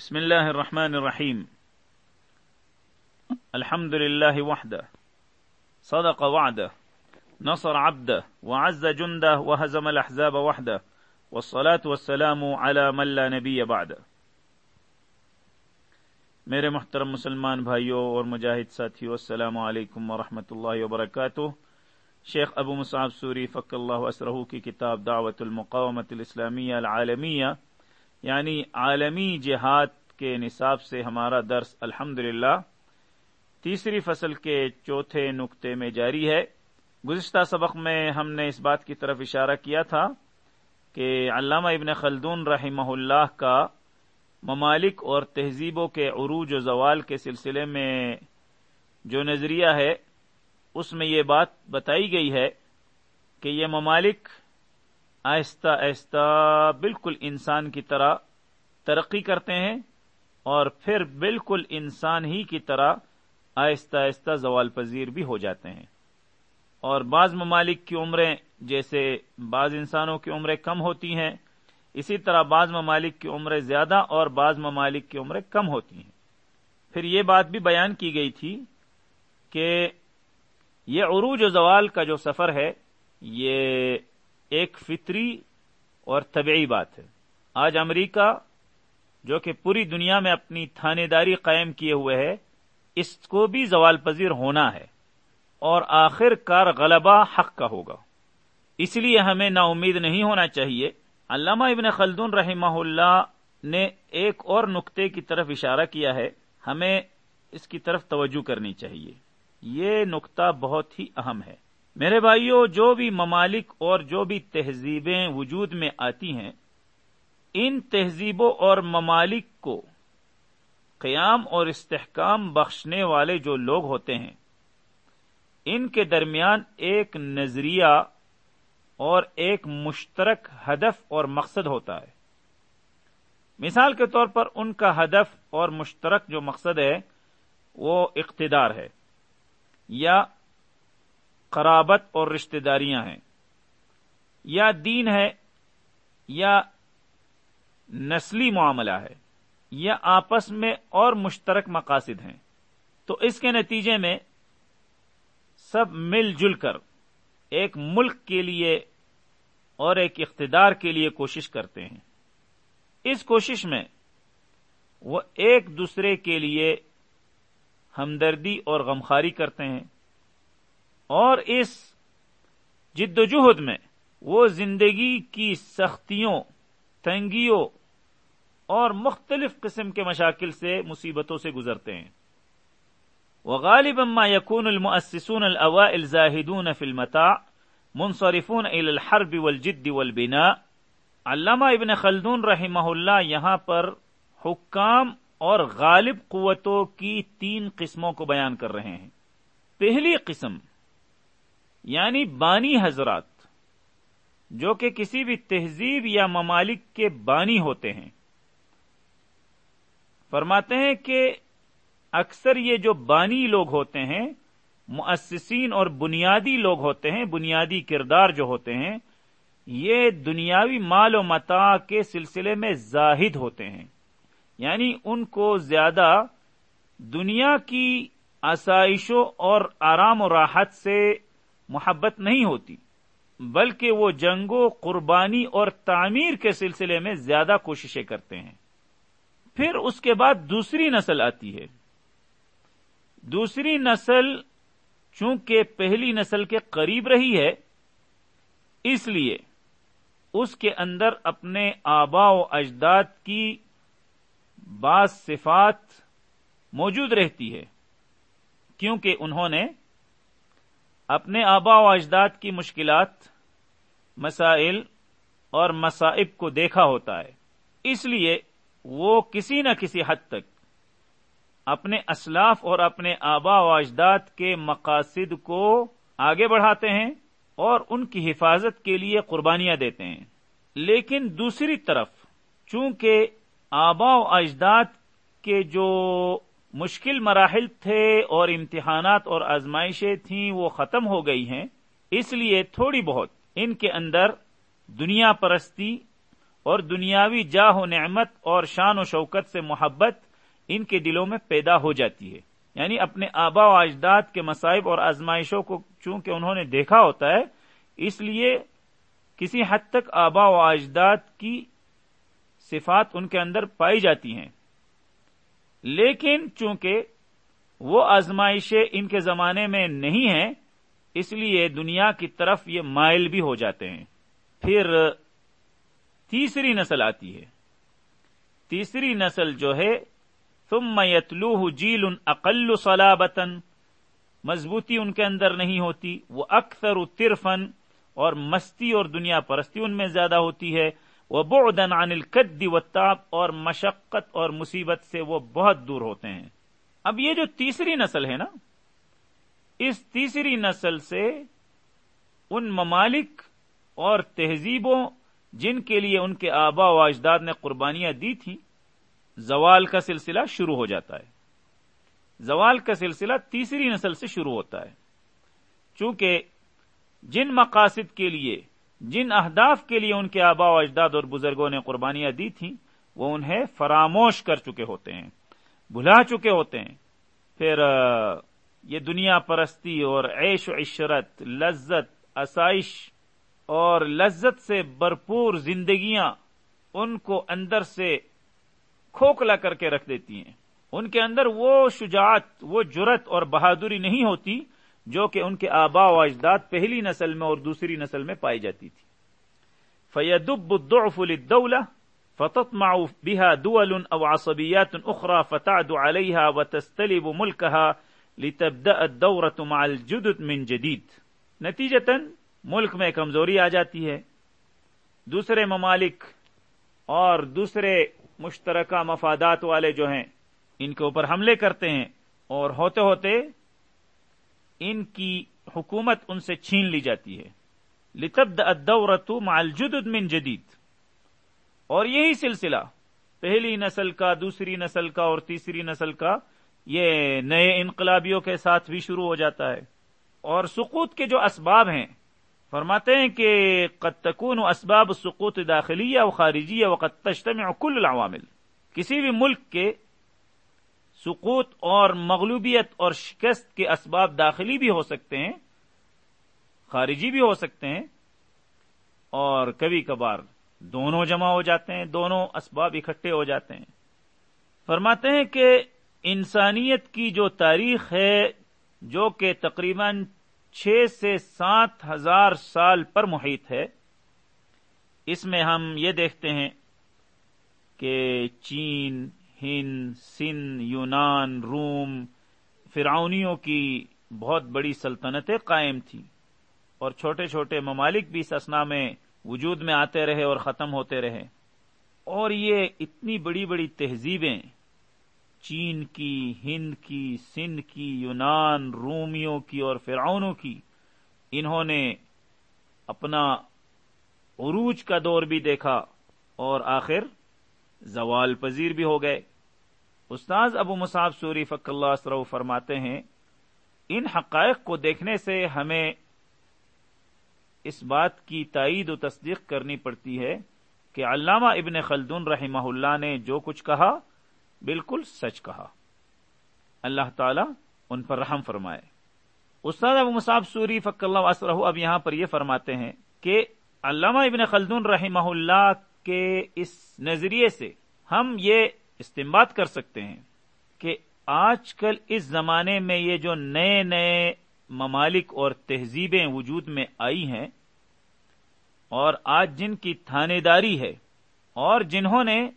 بسم الله الرحمن الرحيم الحمد لله وحده صدق وعده نصر عبده وعز جنده وهزم الأحزاب وحده والصلاة والسلام على من لا نبي بعده میرے محترم مسلمان بھائیوں اور مجاہد ساتھیوں، السلام علیکم ورحمۃ اللہ وبرکاتہ. شیخ ابو مصعب سوری فق اللہ اسرہ کی کتاب دعوت المقامت الاسلامیہ العالمیہ یعنی عالمی جہاد کے نصاب سے ہمارا درس الحمد تیسری فصل کے چوتھے نقطے میں جاری ہے۔ گزشتہ سبق میں ہم نے اس بات کی طرف اشارہ کیا تھا کہ علامہ ابن خلدون رحمہ اللہ کا ممالک اور تہذیبوں کے عروج و زوال کے سلسلے میں جو نظریہ ہے، اس میں یہ بات بتائی گئی ہے کہ یہ ممالک آہستہ آہستہ بالکل انسان کی طرح ترقی کرتے ہیں اور پھر بالکل انسان ہی کی طرح آہستہ آہستہ زوال پذیر بھی ہو جاتے ہیں۔ اور بعض ممالک کی عمریں جیسے بعض انسانوں کی عمریں کم ہوتی ہیں، اسی طرح بعض ممالک کی عمریں زیادہ اور بعض ممالک کی عمریں کم ہوتی ہیں۔ پھر یہ بات بھی بیان کی گئی تھی کہ یہ عروج و زوال کا جو سفر ہے، یہ ایک فطری اور طبعی بات ہے۔ آج امریکہ، جو کہ پوری دنیا میں اپنی تھانے داری قائم کیے ہوئے ہے، اس کو بھی زوال پذیر ہونا ہے اور آخر کار غلبہ حق کا ہوگا۔ اس لیے ہمیں نا امید نہیں ہونا چاہیے۔ علامہ ابن خلدون رحمہ اللہ نے ایک اور نقطے کی طرف اشارہ کیا ہے۔ ہمیں اس کی طرف توجہ کرنی چاہیے۔ یہ نقطہ بہت ہی اہم ہے۔ میرے بھائیوں جو بھی ممالک اور جو بھی تہذیبیں وجود میں آتی ہیں، ان تہذیبوں اور ممالک کو قیام اور استحکام بخشنے والے جو لوگ ہوتے ہیں، ان کے درمیان ایک نظریہ اور ایک مشترک ہدف اور مقصد ہوتا ہے۔ مثال کے طور پر ان کا ہدف اور مشترک جو مقصد ہے، وہ اقتدار ہے یا قرابت اور رشتہ داریاں ہیں۔ یا دین ہے یا نسلی معاملہ ہے، یا آپس میں اور مشترک مقاصد ہیں۔ تو اس کے نتیجے میں سب مل جل کر ایک ملک کے لیے اور ایک اقتدار کے لیے کوشش کرتے ہیں۔ اس کوشش میں وہ ایک دوسرے کے لیے ہمدردی اور غمخاری کرتے ہیں۔ اور اس جد و جہد میں وہ زندگی کی سختیوں، تنگیوں اور مختلف قسم کے مشاکل سے، مصیبتوں سے گزرتے ہیں۔ وہ غالب اما یقون المسسون الوا الزاہدون فلمتا منصرفون الحرب والجد والبنا علامہ ابن خلدون رحمہ اللہ یہاں پر حکام اور غالب قوتوں کی تین قسموں کو بیان کر رہے ہیں۔ پہلی قسم یعنی بانی حضرات، جو کہ کسی بھی تہذیب یا ممالک کے بانی ہوتے ہیں۔ فرماتے ہیں کہ اکثر یہ جو بانی لوگ ہوتے ہیں، مؤسسین اور بنیادی لوگ ہوتے ہیں، بنیادی کردار جو ہوتے ہیں، یہ دنیاوی مال و متا کے سلسلے میں زاہد ہوتے ہیں۔ یعنی ان کو زیادہ دنیا کی آسائشوں اور آرام و راحت سے محبت نہیں ہوتی، بلکہ وہ جنگوں قربانی اور تعمیر کے سلسلے میں زیادہ کوششیں کرتے ہیں۔ پھر اس کے بعد دوسری نسل آتی ہے۔ دوسری نسل چونکہ پہلی نسل کے قریب رہی ہے، اس لیے اس کے اندر اپنے آبا و اجداد کی بعض صفات موجود رہتی ہے، کیونکہ انہوں نے اپنے آبا و اجداد کی مشکلات، مسائل اور مصائب کو دیکھا ہوتا ہے۔ اس لیے وہ کسی نہ کسی حد تک اپنے اسلاف اور اپنے آبا و اجداد کے مقاصد کو آگے بڑھاتے ہیں اور ان کی حفاظت کے لیے قربانیاں دیتے ہیں۔ لیکن دوسری طرف، چونکہ آبا و اجداد کے جو مشکل مراحل تھے اور امتحانات اور آزمائشیں تھیں، وہ ختم ہو گئی ہیں۔ اس لیے تھوڑی بہت ان کے اندر دنیا پرستی اور دنیاوی جاہ و نعمت اور شان و شوکت سے محبت ان کے دلوں میں پیدا ہو جاتی ہے۔ یعنی اپنے آبا و اجداد کے مصائب اور آزمائشوں کو چونکہ انہوں نے دیکھا ہوتا ہے، اس لیے کسی حد تک آبا و اجداد کی صفات ان کے اندر پائی جاتی ہیں۔ لیکن چونکہ وہ آزمائشیں ان کے زمانے میں نہیں ہیں، اس لیے دنیا کی طرف یہ مائل بھی ہو جاتے ہیں۔ پھر تیسری نسل آتی ہے۔ تیسری نسل جو ہے، ثم یتلوہ جیل اقل صلابتن مضبوطی ان کے اندر نہیں ہوتی، وہ اکثر ترفن اور مستی اور دنیا پرستی ان میں زیادہ ہوتی ہے۔ وہ بعدن عن القد و تاب اور مشقت اور مصیبت سے وہ بہت دور ہوتے ہیں۔ اب یہ جو تیسری نسل ہے نا، اس تیسری نسل سے ان ممالک اور تہذیبوں، جن کے لیے ان کے آبا و اجداد نے قربانیاں دی تھیں، زوال کا سلسلہ شروع ہو جاتا ہے۔ زوال کا سلسلہ تیسری نسل سے شروع ہوتا ہے۔ چونکہ جن مقاصد کے لیے جن اہداف کے لیے ان کے آبا و اجداد اور بزرگوں نے قربانیاں دی تھیں، وہ انہیں فراموش کر چکے ہوتے ہیں، بھلا چکے ہوتے ہیں۔ پھر یہ دنیا پرستی اور عیش و عشرت، لذت، آسائش اور لذت سے بھرپور زندگیاں ان کو اندر سے کھوکھلا کر کے رکھ دیتی ہیں۔ ان کے اندر وہ شجاعت، وہ جرت اور بہادری نہیں ہوتی جو کہ ان کے آبا و اجداد پہلی نسل میں اور دوسری نسل میں پائی جاتی تھی۔ فیدب الضعف للدولة فتطمع بها دول او عصبيات اخرى فتعد عليها وتستلب ملكها لتبدأ الدورة مع الجدد من جديد۔ نتیجتا ملک میں کمزوری آ جاتی ہے۔ دوسرے ممالک اور دوسرے مشترکہ مفادات والے جو ہیں، ان کے اوپر حملے کرتے ہیں اور ہوتے ہوتے ان کی حکومت ان سے چھین لی جاتی ہے۔ لتبد الدورت مع الجدد من جدید اور یہی سلسلہ پہلی نسل کا، دوسری نسل کا اور تیسری نسل کا، یہ نئے انقلابیوں کے ساتھ بھی شروع ہو جاتا ہے۔ اور سقوط کے جو اسباب ہیں، فرماتے ہیں کہ قد تکون اسباب سقوط داخلیہ و خارجیہ و قد تجتمع کل العوامل۔ کسی بھی ملک کے سقوط اور مغلوبیت اور شکست کے اسباب داخلی بھی ہو سکتے ہیں، خارجی بھی ہو سکتے ہیں، اور کبھی کبھار دونوں جمع ہو جاتے ہیں، دونوں اسباب اکٹھے ہو جاتے ہیں۔ فرماتے ہیں کہ انسانیت کی جو تاریخ ہے، جو کہ تقریباً چھ سے سات ہزار سال پر محیط ہے، اس میں ہم یہ دیکھتے ہیں کہ چین ہند، سندھ، یونان، روم، فرعونیوں کی بہت بڑی سلطنتیں قائم تھیں۔ اور چھوٹے چھوٹے ممالک بھی سسنا میں وجود میں آتے رہے اور ختم ہوتے رہے۔ اور یہ اتنی بڑی بڑی تہذیبیں، چین کی، ہند کی، سندھ کی، یونان، رومیوں کی اور فرعونوں کی، انہوں نے اپنا عروج کا دور بھی دیکھا اور آخر زوال پذیر بھی ہو گئے۔ استاذ ابو مصعب سوری فق اللہ سرو فرماتے ہیں، ان حقائق کو دیکھنے سے ہمیں اس بات کی تائید و تصدیق کرنی پڑتی ہے کہ علامہ ابن خلدون رحمہ اللہ نے جو کچھ کہا بالکل سچ کہا۔ اللہ تعالی ان پر رحم فرمائے۔ استاد ابو مصعب سوری فق اللہ وسرہ اب یہاں پر یہ فرماتے ہیں کہ علامہ ابن خلدون رحمہ اللہ کے اس نظریے سے ہم یہ استعمال کر سکتے ہیں کہ آج کل اس زمانے میں یہ جو نئے نئے ممالک اور تہذیبیں وجود میں آئی ہیں اور آج جن کی تھانے داری ہے اور جنہوں نے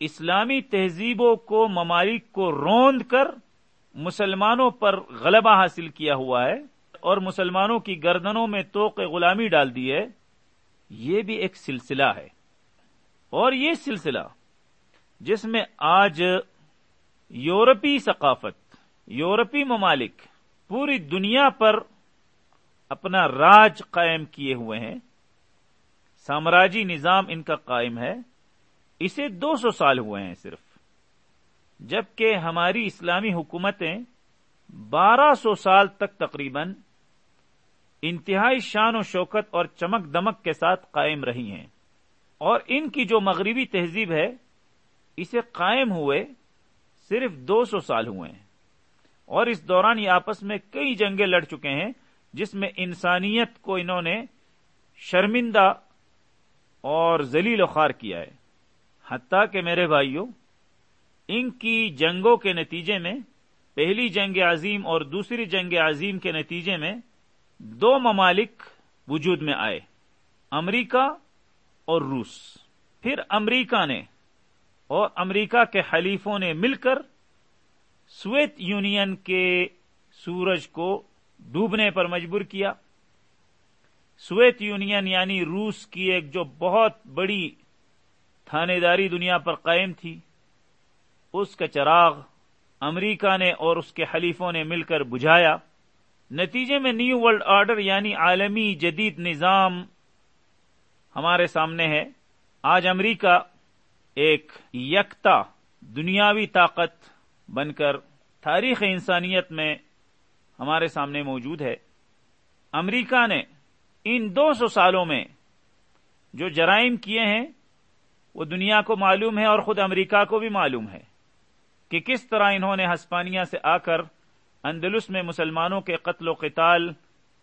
اسلامی تہذیبوں کو ممالک کو روند کر مسلمانوں پر غلبہ حاصل کیا ہوا ہے اور مسلمانوں کی گردنوں میں توق غلامی ڈال دی ہے، یہ بھی ایک سلسلہ ہے۔ اور یہ سلسلہ جس میں آج یورپی ثقافت، یورپی ممالک پوری دنیا پر اپنا راج قائم کیے ہوئے ہیں، سامراجی نظام ان کا قائم ہے، اسے دو سو سال ہوئے ہیں صرف، جبکہ ہماری اسلامی حکومتیں بارہ سو سال تک تقریباً انتہائی شان و شوکت اور چمک دمک کے ساتھ قائم رہی ہیں۔ اور ان کی جو مغربی تہذیب ہے اسے قائم ہوئے صرف دو سو سال ہوئے ہیں۔ اور اس دوران یہ آپس میں کئی جنگیں لڑ چکے ہیں جس میں انسانیت کو انہوں نے شرمندہ اور ذلیل و خوار کیا ہے۔ حتیٰ کہ میرے بھائیوں، ان کی جنگوں کے نتیجے میں، پہلی جنگ عظیم اور دوسری جنگ عظیم کے نتیجے میں دو ممالک وجود میں آئے، امریکہ اور روس۔ پھر امریکہ نے اور امریکہ کے حلیفوں نے مل کر سویت یونین کے سورج کو ڈوبنے پر مجبور کیا۔ سویت یونین یعنی روس کی ایک جو بہت بڑی تھانے داری دنیا پر قائم تھی، اس کا چراغ امریکہ نے اور اس کے حلیفوں نے مل کر بجھایا۔ نتیجے میں نیو ورلڈ آرڈر یعنی عالمی جدید نظام ہمارے سامنے ہے۔ آج امریکہ ایک یکتا دنیاوی طاقت بن کر تاریخ انسانیت میں ہمارے سامنے موجود ہے۔ امریکہ نے ان دو سو سالوں میں جو جرائم کیے ہیں، وہ دنیا کو معلوم ہے اور خود امریکہ کو بھی معلوم ہے کہ کس طرح انہوں نے ہسپانیہ سے آ کر اندلس میں مسلمانوں کے قتل و قتال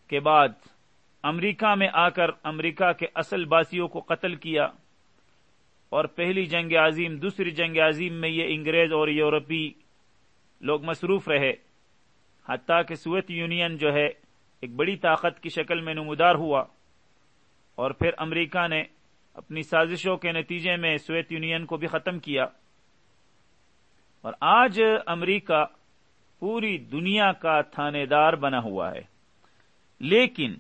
کے بعد امریکہ میں آ کر امریکہ کے اصل باسیوں کو قتل کیا۔ اور پہلی جنگ عظیم، دوسری جنگ عظیم میں یہ انگریز اور یورپی لوگ مصروف رہے۔ حتیٰ کہ سویت یونین جو ہے، ایک بڑی طاقت کی شکل میں نمودار ہوا۔ اور پھر امریکہ نے اپنی سازشوں کے نتیجے میں سویت یونین کو بھی ختم کیا۔ اور آج امریکہ پوری دنیا کا تھانے دار بنا ہوا ہے۔ لیکن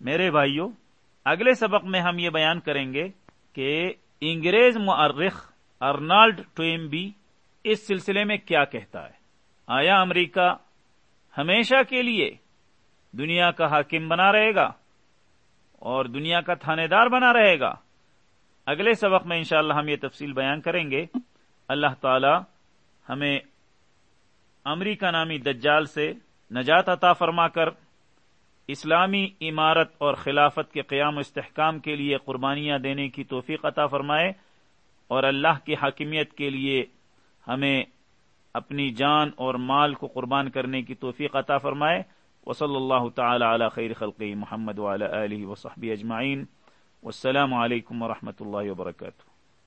میرے بھائیوں اگلے سبق میں ہم یہ بیان کریں گے کہ انگریز معرخ ارنالڈ ٹوئمبی اس سلسلے میں کیا کہتا ہے؟ آیا امریکہ ہمیشہ کے لیے دنیا کا حاکم بنا رہے گا اور دنیا کا تھانے دار بنا رہے گا؟ اگلے سبق میں انشاءاللہ ہم یہ تفصیل بیان کریں گے۔ اللہ تعالی ہمیں امریکہ نامی دجال سے نجات عطا فرما کر اسلامی عمارت اور خلافت کے قیام و استحکام کے لیے قربانیاں دینے کی توفیق عطا فرمائے اور اللہ کی حاکمیت کے لیے ہمیں اپنی جان اور مال کو قربان کرنے کی توفیق عطا فرمائے۔ وصلی اللہ تعالی علی خیر خلقی محمد وعلی آلہ وصحبہ اجمعین۔ والسلام علیکم ورحمۃ اللہ وبرکاتہ۔